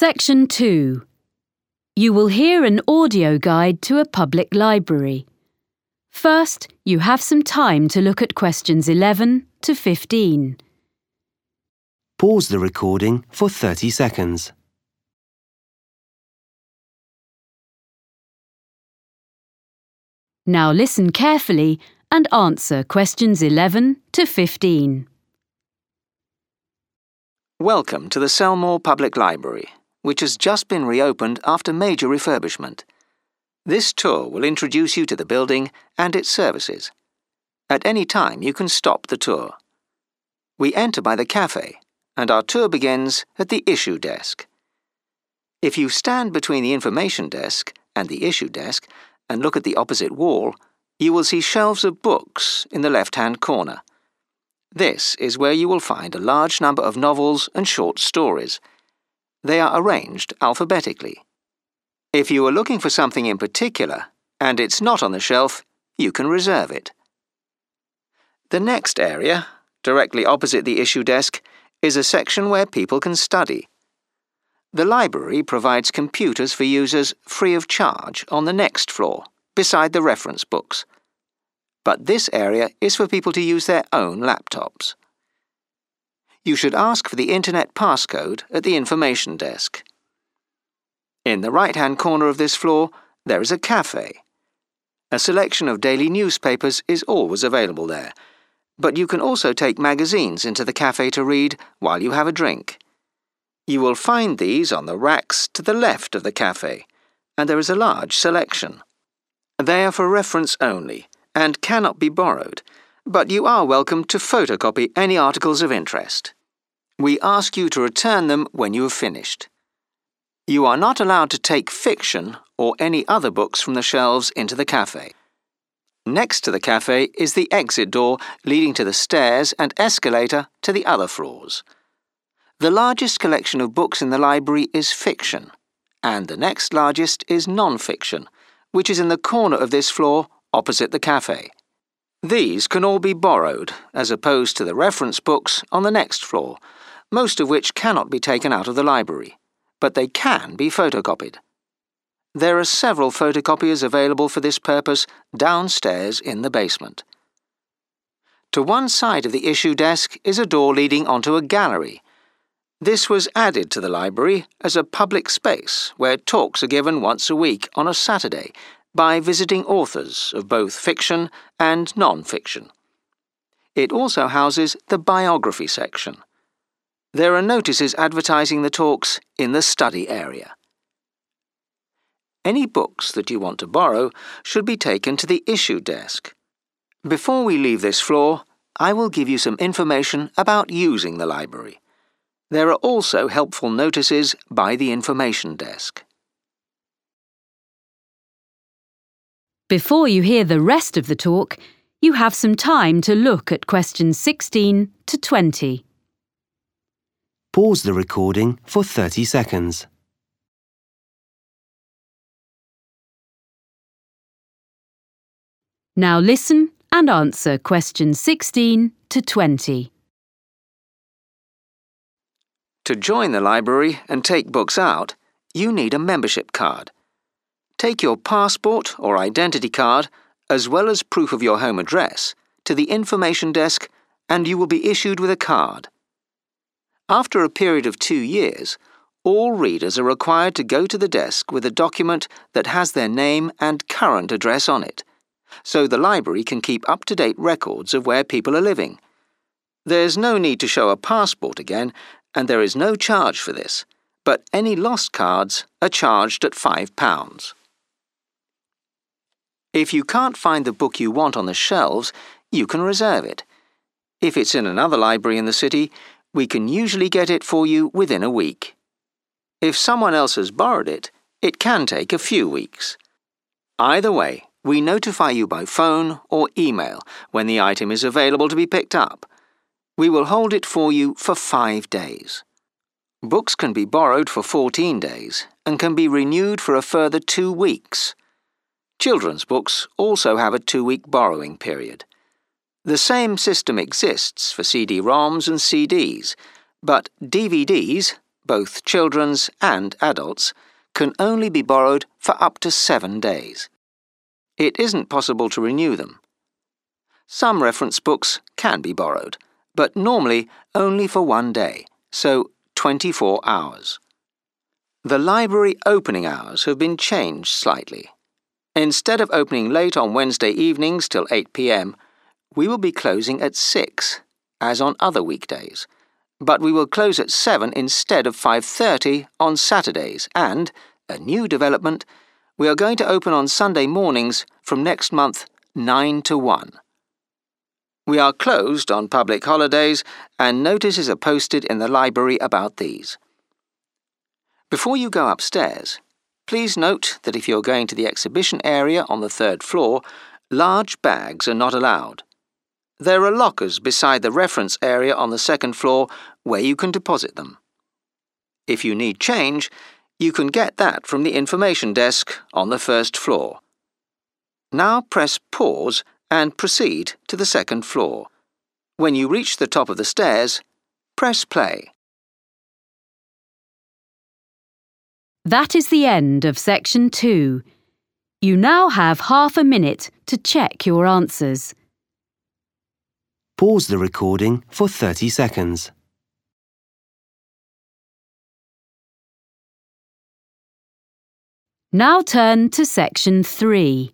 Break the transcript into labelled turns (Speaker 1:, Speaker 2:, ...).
Speaker 1: Section 2. You will hear an audio guide to a public library. First, you have some time to look at questions 11 to 15.
Speaker 2: Pause the recording for 30 seconds.
Speaker 1: Now listen carefully and answer questions 11 to 15.
Speaker 3: Welcome to the Selmore Public Library, which has just been reopened after major refurbishment. This tour will introduce you to the building and its services. At any time, you can stop the tour. We enter by the cafe, and our tour begins at the issue desk. If you stand between the information desk and the issue desk and look at the opposite wall, you will see shelves of books in the left hand corner. This is where you will find a large number of novels and short stories. They are arranged alphabetically. If you are looking for something in particular and it's not on the shelf, you can reserve it. The next area, directly opposite the issue desk, is a section where people can study. The library provides computers for users free of charge on the next floor, beside the reference books. But this area is for people to use their own laptops. You should ask for the Internet passcode at the information desk. In the right hand corner of this floor, there is a cafe. A selection of daily newspapers is always available there, but you can also take magazines into the cafe to read while you have a drink. You will find these on the racks to the left of the cafe, and there is a large selection. They are for reference only and cannot be borrowed, but you are welcome to photocopy any articles of interest. We ask you to return them when you have finished. You are not allowed to take fiction or any other books from the shelves into the cafe. Next to the cafe is the exit door leading to the stairs and escalator to the other floors. The largest collection of books in the library is fiction, and the next largest is non fiction, which is in the corner of this floor opposite the cafe. These can all be borrowed, as opposed to the reference books on the next floor, most of which cannot be taken out of the library, but they can be photocopied. There are several photocopiers available for this purpose downstairs in the basement. To one side of the issue desk is a door leading onto a gallery this was added to the library as a public space where talks are given once a week on a Saturday by visiting authors of both fiction and non fiction. It also houses the biography section. There are notices advertising the talks in the study area. Any books that you want to borrow should be taken to the issue desk. Before we leave this floor, I will give you some information about using the library. There are also helpful notices by the information desk.
Speaker 1: Before you hear the rest of the talk, you have some time to look at questions 16 to 20.
Speaker 2: Pause the recording for 30 seconds.
Speaker 1: Now listen and answer questions 16 to 20.
Speaker 3: To join the library and take books out, you need a membership card. Take your passport or identity card, as well as proof of your home address, to the information desk and you will be issued with a card. After a period of two years, all readers are required to go to the desk with a document that has their name and current address on it, so the library can keep up to date records of where people are living. There's no need to show a passport again and there is no charge for this, but any lost cards are charged at £5. If you can't find the book you want on the shelves, you can reserve it. If it's in another library in the city, we can usually get it for you within a week. If someone else has borrowed it, it can take a few weeks. Either way, we notify you by phone or email when the item is available to be picked up. We will hold it for you for five days. Books can be borrowed for 14 days and can be renewed for a further two weeks. Children's books also have a two week borrowing period. The same system exists for CD ROMs and CDs, but DVDs, both children's and adults, can only be borrowed for up to seven days. It isn't possible to renew them. Some reference books can be borrowed, but normally only for one day, so 24 hours. The library opening hours have been changed slightly. Instead of opening late on Wednesday evenings till 8 pm, we will be closing at 6, as on other weekdays. But we will close at 7 instead of 5:30 on Saturdays and, a new development, we are going to open on Sunday mornings from next month 9 to 1. We are closed on public holidays and notices are posted in the library about these. Before you go upstairs, please note that if you're going to the exhibition area on the third floor, large bags are not allowed. There are lockers beside the reference area on the second floor where you can deposit them. If you need change, you can get that from the information desk on the first floor. Now press pause and proceed to the second floor. When you reach the top of the stairs, press play.
Speaker 1: That is the end of section two. You now have half a minute to check your answers.
Speaker 2: Pause the recording for 30 seconds.
Speaker 1: Now turn to section three.